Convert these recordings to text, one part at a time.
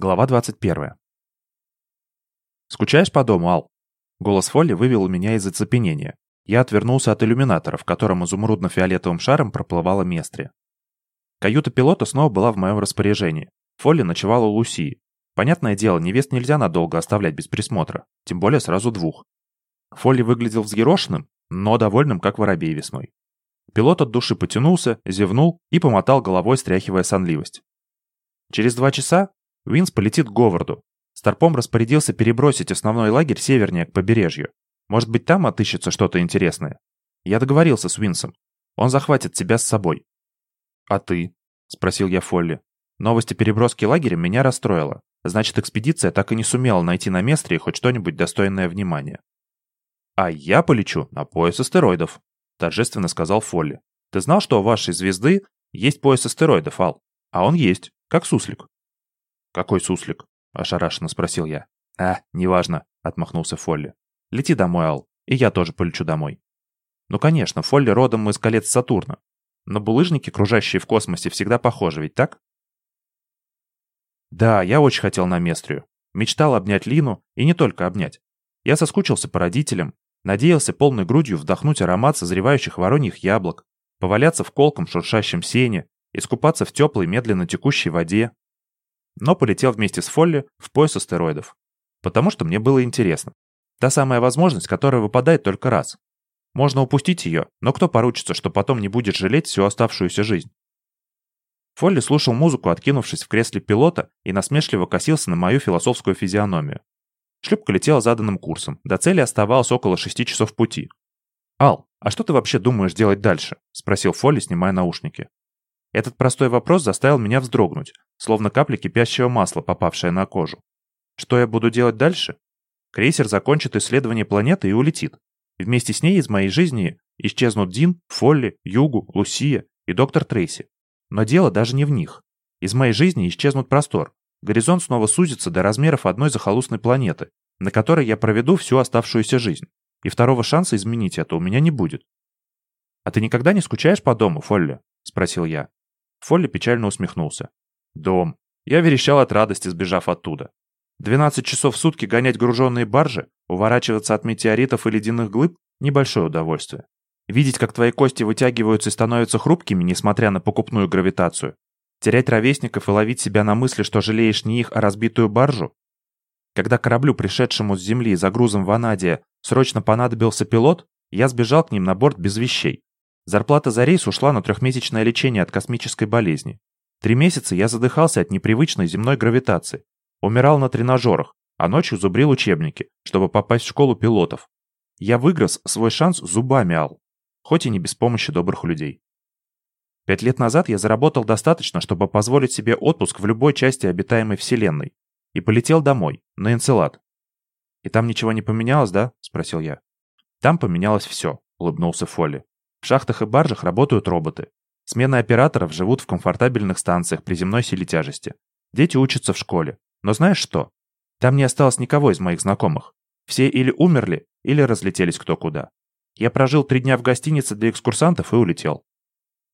Глава 21. «Скучаешь по дому, Ал?» Голос Фолли вывел меня из оцепенения. Я отвернулся от иллюминатора, в котором изумрудно-фиолетовым шаром проплывала Местри. Каюта пилота снова была в моем распоряжении. Фолли ночевала у Лусии. Понятное дело, невест нельзя надолго оставлять без присмотра, тем более сразу двух. Фолли выглядел взъерошенным, но довольным, как воробей весной. Пилот от души потянулся, зевнул и помотал головой, стряхивая сонливость. Через два часа Винс полетит к Говарду. Старпом распорядился перебросить основной лагерь севернее к побережью. Может быть, там отыщется что-то интересное. Я договорился с Винсом. Он захватит тебя с собой. «А ты?» — спросил я Фолли. Новость о переброске лагеря меня расстроила. Значит, экспедиция так и не сумела найти на Местре хоть что-нибудь достойное внимания. «А я полечу на пояс астероидов», — торжественно сказал Фолли. «Ты знал, что у вашей звезды есть пояс астероидов, Ал? А он есть, как суслик». «Какой суслик?» — ошарашенно спросил я. «А, неважно», — отмахнулся Фолли. «Лети домой, Ал, и я тоже полечу домой». Ну, конечно, Фолли родом из колец Сатурна. Но булыжники, кружащие в космосе, всегда похожи, ведь так? Да, я очень хотел на Местрию. Мечтал обнять Лину, и не только обнять. Я соскучился по родителям, надеялся полной грудью вдохнуть аромат созревающих вороньих яблок, поваляться в колком шуршащем сене, искупаться в теплой, медленно текущей воде, но полетел вместе с Фолли в пояс астероидов. Потому что мне было интересно. Та самая возможность, которая выпадает только раз. Можно упустить ее, но кто поручится, что потом не будет жалеть всю оставшуюся жизнь? Фолли слушал музыку, откинувшись в кресле пилота, и насмешливо косился на мою философскую физиономию. Шлюпка летела заданным курсом. До цели оставалось около шести часов пути. «Ал, а что ты вообще думаешь делать дальше?» — спросил Фолли, снимая наушники. Этот простой вопрос заставил меня вздрогнуть, словно капля кипящего масла, попавшая на кожу. Что я буду делать дальше? Крейсер закончит исследование планеты и улетит. Вместе с ней из моей жизни исчезнут Дин, Фолли, Югу, Лусия и доктор Трейси. Но дело даже не в них. Из моей жизни исчезнут простор. Горизонт снова сузится до размеров одной захолустной планеты, на которой я проведу всю оставшуюся жизнь. И второго шанса изменить это у меня не будет. «А ты никогда не скучаешь по дому, Фолли?» – спросил я. Фолли печально усмехнулся. «Дом. Я верещал от радости, сбежав оттуда. 12 часов в сутки гонять груженные баржи, уворачиваться от метеоритов и ледяных глыб – небольшое удовольствие. Видеть, как твои кости вытягиваются и становятся хрупкими, несмотря на покупную гравитацию. Терять ровесников и ловить себя на мысли, что жалеешь не их, а разбитую баржу. Когда кораблю, пришедшему с земли за грузом в Анадия, срочно понадобился пилот, я сбежал к ним на борт без вещей. Зарплата за рейс ушла на трехмесячное лечение от космической болезни. Три месяца я задыхался от непривычной земной гравитации. Умирал на тренажерах, а ночью зубрил учебники, чтобы попасть в школу пилотов. Я выгрыз свой шанс зубами, Ал. Хоть и не без помощи добрых людей. Пять лет назад я заработал достаточно, чтобы позволить себе отпуск в любой части обитаемой Вселенной. И полетел домой, на Энцелад. «И там ничего не поменялось, да?» – спросил я. «Там поменялось все», – улыбнулся Фолли. В шахтах и баржах работают роботы. Смены операторов живут в комфортабельных станциях при земной силе тяжести. Дети учатся в школе. Но знаешь что? Там не осталось никого из моих знакомых. Все или умерли, или разлетелись кто куда. Я прожил три дня в гостинице для экскурсантов и улетел.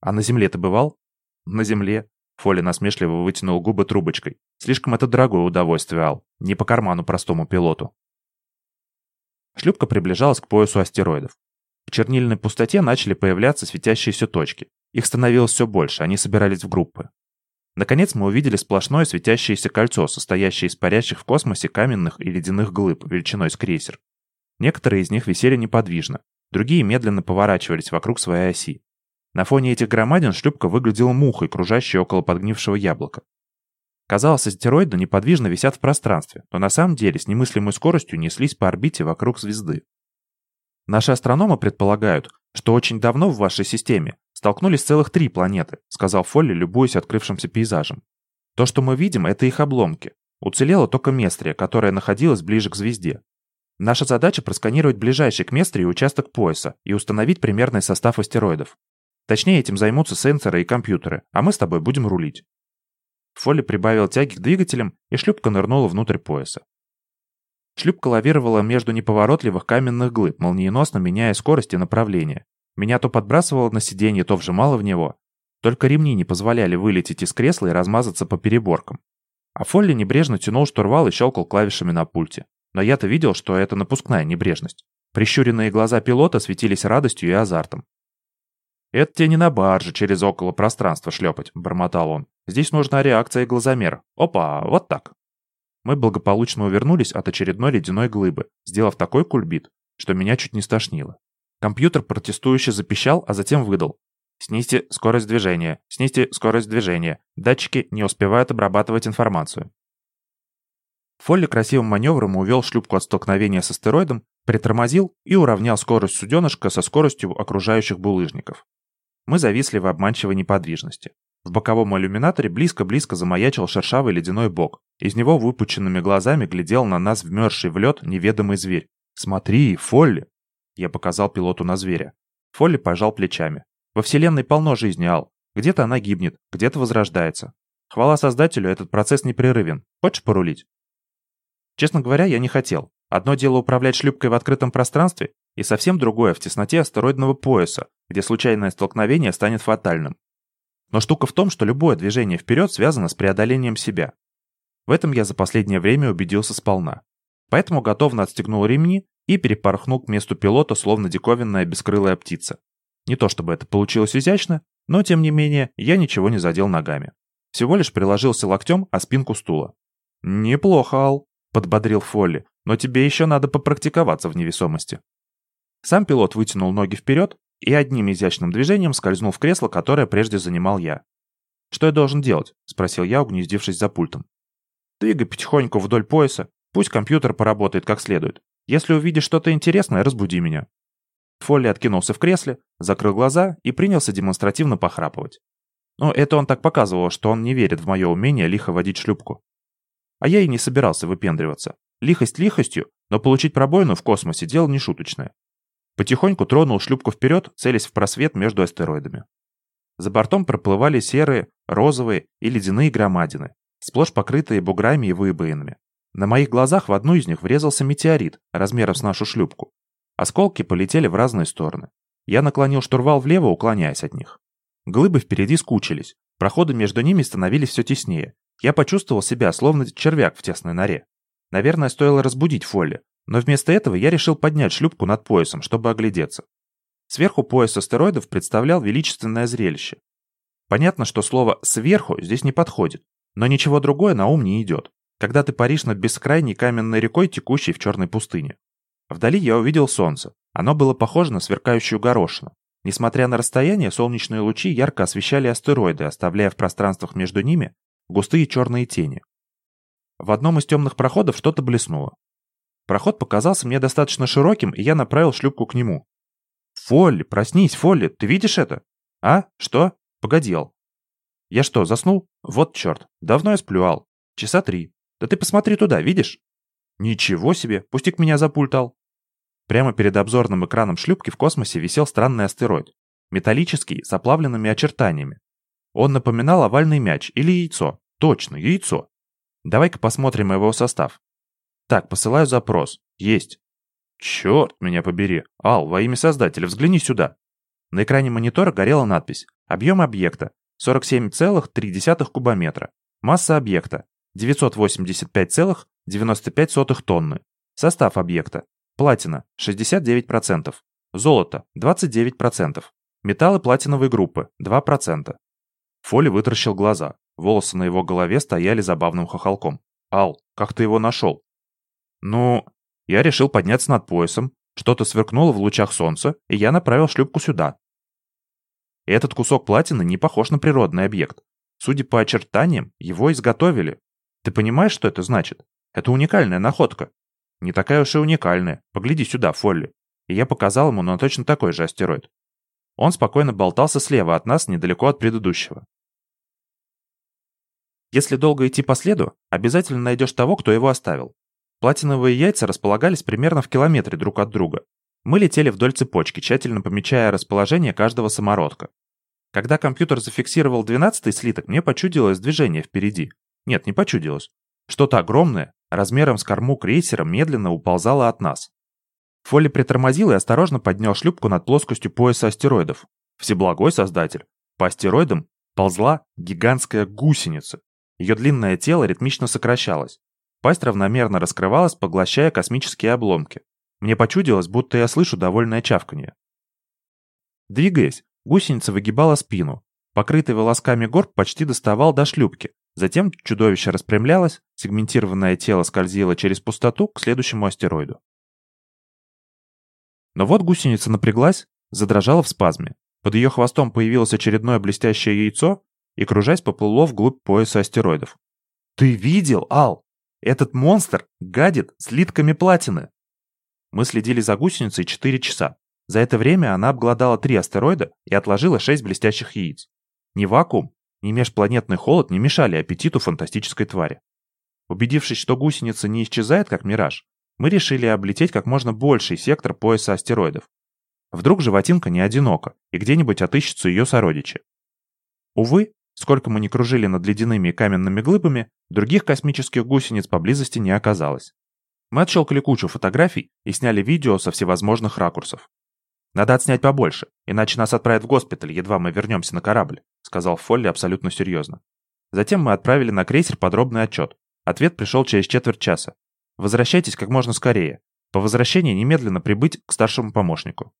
А на земле ты бывал? На земле. Фоли насмешливо вытянул губы трубочкой. Слишком это дорогое удовольствие, Ал. Не по карману простому пилоту. Шлюпка приближалась к поясу астероидов. В чернильной пустоте начали появляться светящиеся точки. Их становилось все больше, они собирались в группы. Наконец мы увидели сплошное светящееся кольцо, состоящее из парящих в космосе каменных и ледяных глыб величиной с крейсер. Некоторые из них висели неподвижно, другие медленно поворачивались вокруг своей оси. На фоне этих громадин шлюпка выглядела мухой, кружащей около подгнившего яблока. Казалось, астероиды неподвижно висят в пространстве, но на самом деле с немыслимой скоростью неслись по орбите вокруг звезды. Наши астрономы предполагают, что очень давно в вашей системе столкнулись целых три планеты, сказал Фолли, любуясь открывшимся пейзажем. То, что мы видим, это их обломки. Уцелела только Местрия, которая находилась ближе к звезде. Наша задача просканировать ближайший к Местрии участок пояса и установить примерный состав астероидов. Точнее, этим займутся сенсоры и компьютеры, а мы с тобой будем рулить. Фолли прибавил тяги к двигателям, и шлюпка нырнула внутрь пояса. Шлюпка лавировала между неповоротливых каменных глыб, молниеносно меняя скорость и направление. Меня то подбрасывало на сиденье, то вжимало в него. Только ремни не позволяли вылететь из кресла и размазаться по переборкам. А Фолли небрежно тянул штурвал и щелкал клавишами на пульте. Но я-то видел, что это напускная небрежность. Прищуренные глаза пилота светились радостью и азартом. «Это тебе не на барже через около пространства шлепать», — бормотал он. «Здесь нужна реакция глазомера. Опа, вот так». Мы благополучно увернулись от очередной ледяной глыбы, сделав такой кульбит, что меня чуть не стошнило. Компьютер протестующе запищал, а затем выдал. «Снизьте скорость движения, снизьте скорость движения. Датчики не успевают обрабатывать информацию». Фолли красивым маневром увел шлюпку от столкновения с астероидом, притормозил и уравнял скорость суденышка со скоростью окружающих булыжников. Мы зависли в обманчивой неподвижности. В боковом иллюминаторе близко-близко замаячил шершавый ледяной бок. Из него выпученными глазами глядел на нас вмерзший в лед неведомый зверь. «Смотри, Фолли!» Я показал пилоту на зверя. Фолли пожал плечами. «Во Вселенной полно жизни, Ал. Где-то она гибнет, где-то возрождается. Хвала Создателю, этот процесс непрерывен. Хочешь порулить?» Честно говоря, я не хотел. Одно дело управлять шлюпкой в открытом пространстве, и совсем другое в тесноте астероидного пояса, где случайное столкновение станет фатальным. Но штука в том, что любое движение вперед связано с преодолением себя. В этом я за последнее время убедился сполна. Поэтому готовно отстегнул ремни и перепорхнул к месту пилота, словно диковинная бескрылая птица. Не то чтобы это получилось изящно, но тем не менее я ничего не задел ногами. Всего лишь приложился локтем о спинку стула. «Неплохо, Ал», — подбодрил Фолли, «но тебе еще надо попрактиковаться в невесомости». Сам пилот вытянул ноги вперед и одним изящным движением скользнул в кресло, которое прежде занимал я. «Что я должен делать?» – спросил я, угнездившись за пультом. «Двигай потихоньку вдоль пояса, пусть компьютер поработает как следует. Если увидишь что-то интересное, разбуди меня». Фолли откинулся в кресле, закрыл глаза и принялся демонстративно похрапывать. Но это он так показывал, что он не верит в мое умение лихо водить шлюпку. А я и не собирался выпендриваться. Лихость лихостью, но получить пробоину в космосе – дело нешуточное. Потихоньку тронул шлюпку вперед, целясь в просвет между астероидами. За бортом проплывали серые, розовые и ледяные громадины, сплошь покрытые буграми и выбоинами. На моих глазах в одну из них врезался метеорит размером с нашу шлюпку. Осколки полетели в разные стороны. Я наклонил штурвал влево, уклоняясь от них. Глыбы впереди скучились, проходы между ними становились все теснее. Я почувствовал себя, словно червяк в тесной норе. Наверное, стоило разбудить Фолли, но вместо этого я решил поднять шлюпку над поясом, чтобы оглядеться. Сверху пояс астероидов представлял величественное зрелище. Понятно, что слово «сверху» здесь не подходит, но ничего другое на ум не идет, когда ты паришь над бескрайней каменной рекой, текущей в черной пустыне. Вдали я увидел солнце. Оно было похоже на сверкающую горошину. Несмотря на расстояние, солнечные лучи ярко освещали астероиды, оставляя в пространствах между ними густые черные тени. В одном из темных проходов что-то блеснуло. Проход показался мне достаточно широким, и я направил шлюпку к нему. «Фолли, проснись, Фолли, ты видишь это?» «А? Что? Погодел». «Я что, заснул? Вот черт, давно я сплюал. Часа три. Да ты посмотри туда, видишь?» «Ничего себе, пустик меня запультал». Прямо перед обзорным экраном шлюпки в космосе висел странный астероид. Металлический, с оплавленными очертаниями. Он напоминал овальный мяч или яйцо. Точно, яйцо. Давай-ка посмотрим его состав. Так, посылаю запрос. Есть. Черт меня побери. Ал, во имя создателя, взгляни сюда. На экране монитора горела надпись. Объем объекта. 47,3 кубометра. Масса объекта. 985,95 тонны. Состав объекта. Платина 69%. Золото 29%. Металлы платиновой группы 2%. Фоли вытаращил глаза. Волосы на его голове стояли забавным хохолком. «Ал, как ты его нашел?» Ну, я решил подняться над поясом, что-то сверкнуло в лучах солнца, и я направил шлюпку сюда. Этот кусок платины не похож на природный объект. Судя по очертаниям, его изготовили. Ты понимаешь, что это значит? Это уникальная находка. Не такая уж и уникальная. Погляди сюда, Фолли. И я показал ему на точно такой же астероид. Он спокойно болтался слева от нас, недалеко от предыдущего. Если долго идти по следу, обязательно найдешь того, кто его оставил. Платиновые яйца располагались примерно в километре друг от друга. Мы летели вдоль цепочки, тщательно помечая расположение каждого самородка. Когда компьютер зафиксировал двенадцатый слиток, мне почудилось движение впереди. Нет, не почудилось. Что-то огромное, размером с корму крейсера, медленно уползало от нас. Фолли притормозил и осторожно поднял шлюпку над плоскостью пояса астероидов. Всеблагой создатель. По астероидам ползла гигантская гусеница. Ее длинное тело ритмично сокращалось. Пасть равномерно раскрывалась, поглощая космические обломки. Мне почудилось, будто я слышу довольное чавканье. Двигаясь, гусеница выгибала спину. Покрытый волосками горб почти доставал до шлюпки. Затем чудовище распрямлялось, сегментированное тело скользило через пустоту к следующему астероиду. Но вот гусеница напряглась, задрожала в спазме. Под ее хвостом появилось очередное блестящее яйцо и, кружась, поплыло вглубь пояса астероидов. «Ты видел, Ал? Этот монстр гадит слитками платины. Мы следили за гусеницей 4 часа. За это время она обглодала три астероида и отложила 6 блестящих яиц. Ни вакуум, ни межпланетный холод не мешали аппетиту фантастической твари. Убедившись, что гусеница не исчезает как мираж, мы решили облететь как можно больший сектор пояса астероидов. Вдруг животинка не одинока, и где-нибудь отыщутся ее сородичи. Увы, Сколько мы ни кружили над ледяными и каменными глыбами, других космических гусениц поблизости не оказалось. Мы отщелкали кучу фотографий и сняли видео со всевозможных ракурсов. «Надо отснять побольше, иначе нас отправят в госпиталь, едва мы вернемся на корабль», сказал Фолли абсолютно серьезно. Затем мы отправили на крейсер подробный отчет. Ответ пришел через четверть часа. «Возвращайтесь как можно скорее. По возвращении немедленно прибыть к старшему помощнику».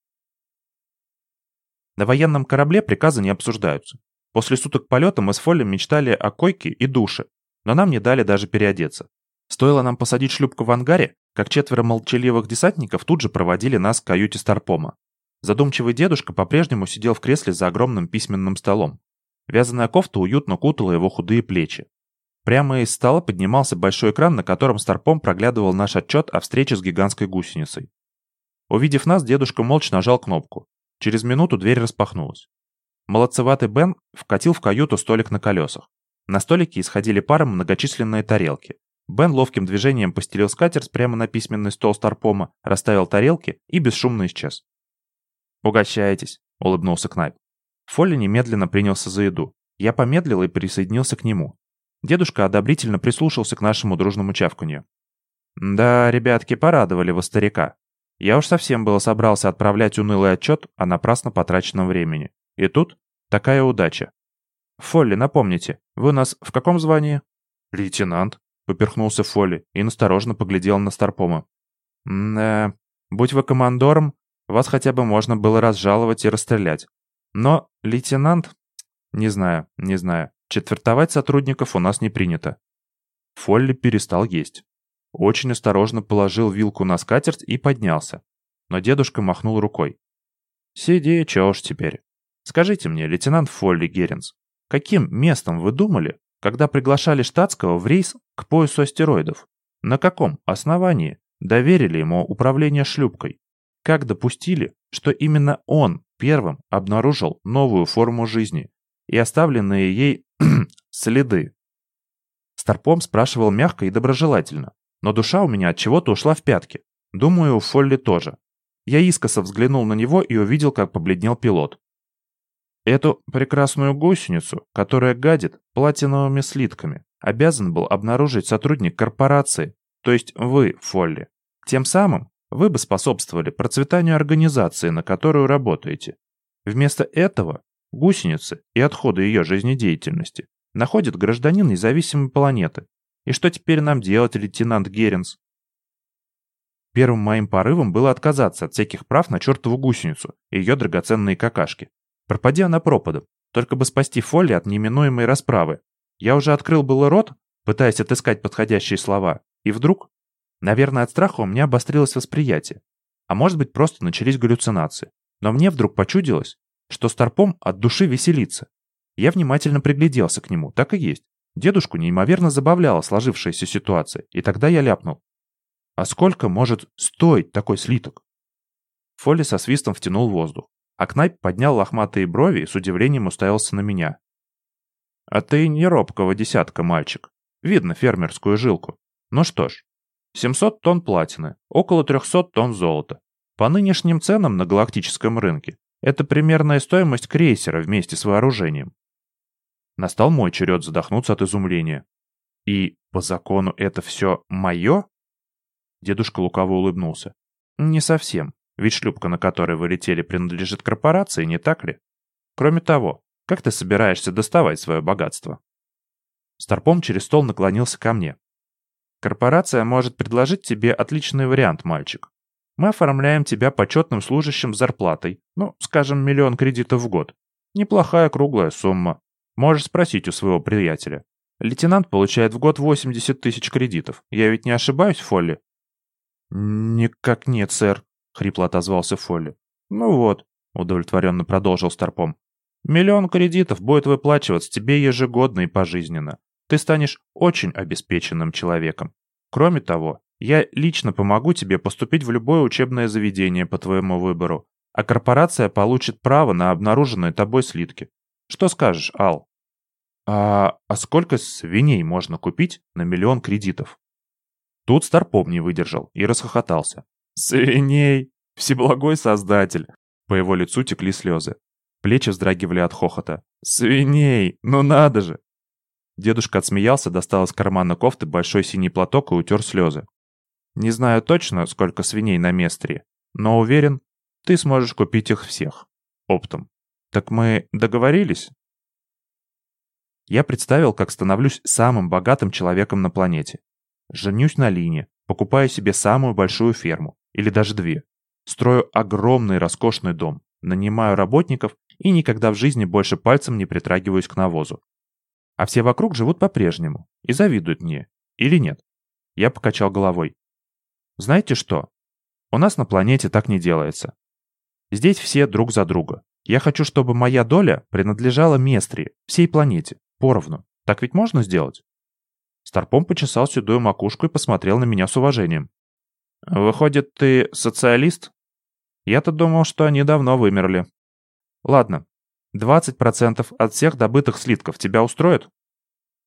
На военном корабле приказы не обсуждаются. После суток полета мы с Фоллем мечтали о койке и душе, но нам не дали даже переодеться. Стоило нам посадить шлюпку в ангаре, как четверо молчаливых десантников тут же проводили нас к каюте Старпома. Задумчивый дедушка по-прежнему сидел в кресле за огромным письменным столом. Вязаная кофта уютно кутала его худые плечи. Прямо из стола поднимался большой экран, на котором Старпом проглядывал наш отчет о встрече с гигантской гусеницей. Увидев нас, дедушка молча нажал кнопку. Через минуту дверь распахнулась. Молодцеватый Бен вкатил в каюту столик на колесах. На столике исходили паром многочисленные тарелки. Бен ловким движением постелил скатерть прямо на письменный стол Старпома, расставил тарелки и бесшумно исчез. «Угощайтесь», — улыбнулся Кнайп. Фолли немедленно принялся за еду. Я помедлил и присоединился к нему. Дедушка одобрительно прислушался к нашему дружному чавканью. «Да, ребятки, порадовали вы старика. Я уж совсем было собрался отправлять унылый отчет о напрасно потраченном времени. И тут такая удача. Фолли, напомните, вы нас в каком звании? Лейтенант, поперхнулся Фолли и насторожно поглядел на Старпома. Да, будь вы командором, вас хотя бы можно было разжаловать и расстрелять. Но лейтенант... Не знаю, не знаю. Четвертовать сотрудников у нас не принято. Фолли перестал есть. Очень осторожно положил вилку на скатерть и поднялся. Но дедушка махнул рукой. «Сиди, чё уж теперь. Скажите мне, лейтенант Фолли Геренс, каким местом вы думали, когда приглашали штатского в рейс к поясу астероидов? На каком основании доверили ему управление шлюпкой? Как допустили, что именно он первым обнаружил новую форму жизни и оставленные ей следы? Старпом спрашивал мягко и доброжелательно, но душа у меня от чего-то ушла в пятки. Думаю, у Фолли тоже. Я искоса взглянул на него и увидел, как побледнел пилот. Эту прекрасную гусеницу, которая гадит платиновыми слитками, обязан был обнаружить сотрудник корпорации, то есть вы, Фолли. Тем самым вы бы способствовали процветанию организации, на которую работаете. Вместо этого гусеницы и отходы ее жизнедеятельности находит гражданин независимой планеты. И что теперь нам делать, лейтенант Геренс? Первым моим порывом было отказаться от всяких прав на чертову гусеницу и ее драгоценные какашки. Пропади она пропадом, только бы спасти Фолли от неминуемой расправы. Я уже открыл было рот, пытаясь отыскать подходящие слова, и вдруг... Наверное, от страха у меня обострилось восприятие. А может быть, просто начались галлюцинации. Но мне вдруг почудилось, что Старпом от души веселится. Я внимательно пригляделся к нему, так и есть. Дедушку неимоверно забавляла сложившаяся ситуация, и тогда я ляпнул. А сколько может стоить такой слиток? Фолли со свистом втянул воздух. А Кнайп поднял лохматые брови и с удивлением уставился на меня. «А ты не робкого десятка, мальчик. Видно фермерскую жилку. Ну что ж, 700 тонн платины, около 300 тонн золота. По нынешним ценам на галактическом рынке это примерная стоимость крейсера вместе с вооружением. Настал мой черед задохнуться от изумления. И по закону это все мое? Дедушка лукаво улыбнулся. Не совсем. Ведь шлюпка, на которой вы летели, принадлежит корпорации, не так ли? Кроме того, как ты собираешься доставать свое богатство? Старпом через стол наклонился ко мне. Корпорация может предложить тебе отличный вариант, мальчик. Мы оформляем тебя почетным служащим с зарплатой, ну, скажем, миллион кредитов в год. Неплохая круглая сумма. Можешь спросить у своего приятеля. Лейтенант получает в год 80 тысяч кредитов. Я ведь не ошибаюсь, Фолли? «Никак нет, сэр», — хрипло отозвался Фолли. «Ну вот», — удовлетворенно продолжил Старпом. «Миллион кредитов будет выплачиваться тебе ежегодно и пожизненно. Ты станешь очень обеспеченным человеком. Кроме того, я лично помогу тебе поступить в любое учебное заведение по твоему выбору, а корпорация получит право на обнаруженные тобой слитки. Что скажешь, Ал? А, а сколько свиней можно купить на миллион кредитов? Тут Старпом не выдержал и расхохотался. Свиней! Всеблагой создатель! По его лицу текли слезы. Плечи вздрагивали от хохота. «Свиней! Ну надо же!» Дедушка отсмеялся, достал из кармана кофты большой синий платок и утер слезы. Не знаю точно, сколько свиней на Местре, но уверен, ты сможешь купить их всех. Оптом. Так мы договорились? Я представил, как становлюсь самым богатым человеком на планете. Женюсь на Лине, покупаю себе самую большую ферму, или даже две. Строю огромный роскошный дом, нанимаю работников и никогда в жизни больше пальцем не притрагиваюсь к навозу. А все вокруг живут по-прежнему и завидуют мне. Или нет? Я покачал головой. Знаете что? У нас на планете так не делается. Здесь все друг за друга. Я хочу, чтобы моя доля принадлежала Местрии, всей планете, поровну. Так ведь можно сделать? Старпом почесал седую макушку и посмотрел на меня с уважением. «Выходит, ты социалист?» Я-то думал, что они давно вымерли. Ладно, 20% от всех добытых слитков тебя устроит?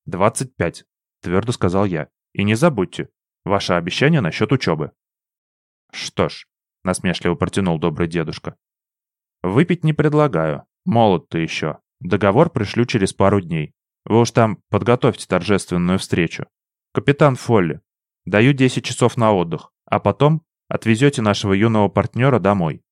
25, твердо сказал я. И не забудьте, Ваше обещание насчет учебы». «Что ж», — насмешливо протянул добрый дедушка. «Выпить не предлагаю. Молод ты еще. Договор пришлю через пару дней. Вы уж там подготовьте торжественную встречу. Капитан Фолли, даю 10 часов на отдых, а потом отвезете нашего юного партнера домой.